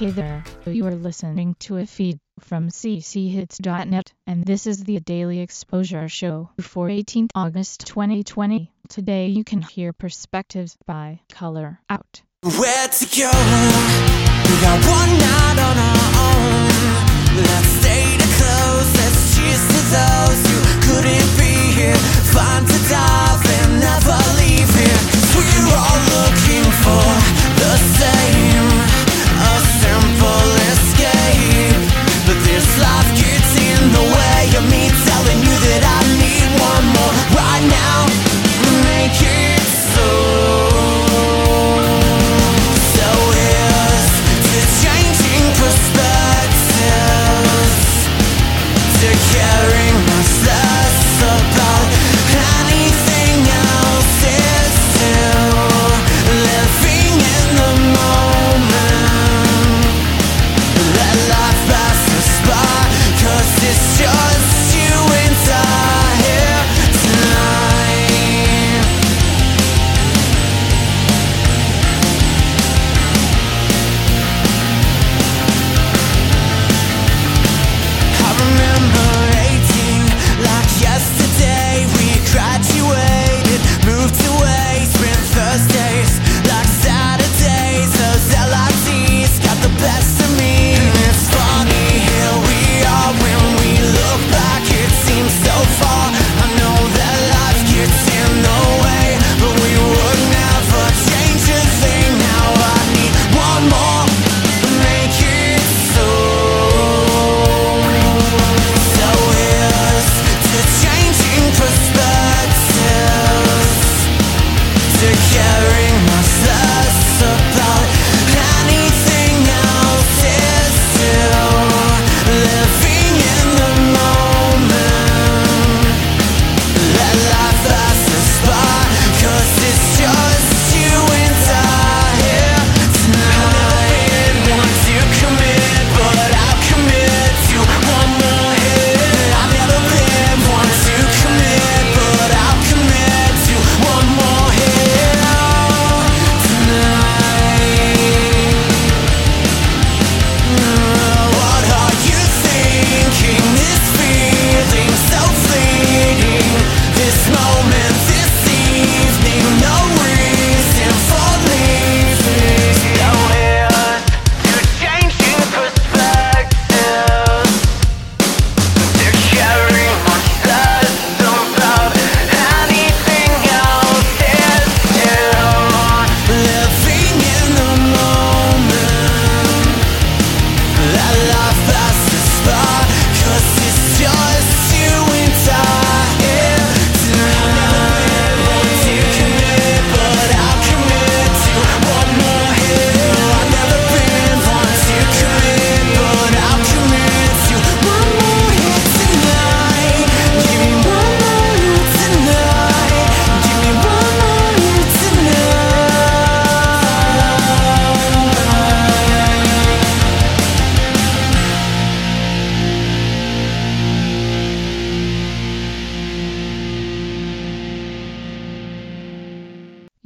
Hey there, you are listening to a feed from cchits.net, and this is the Daily Exposure Show for 18th August 2020. Today you can hear Perspectives by Color Out. Where to go? We got one night on our 'cause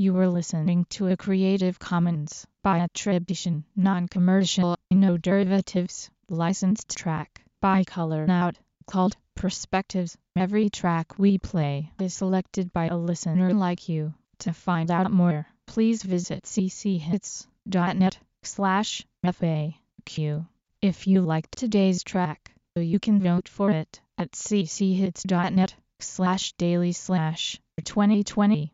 You were listening to a Creative Commons by attribution, non-commercial, no derivatives, licensed track by Color Out, called Perspectives. Every track we play is selected by a listener like you. To find out more, please visit cchits.net slash FAQ. If you liked today's track, you can vote for it at cchits.net slash daily slash 2020